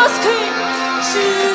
Maske.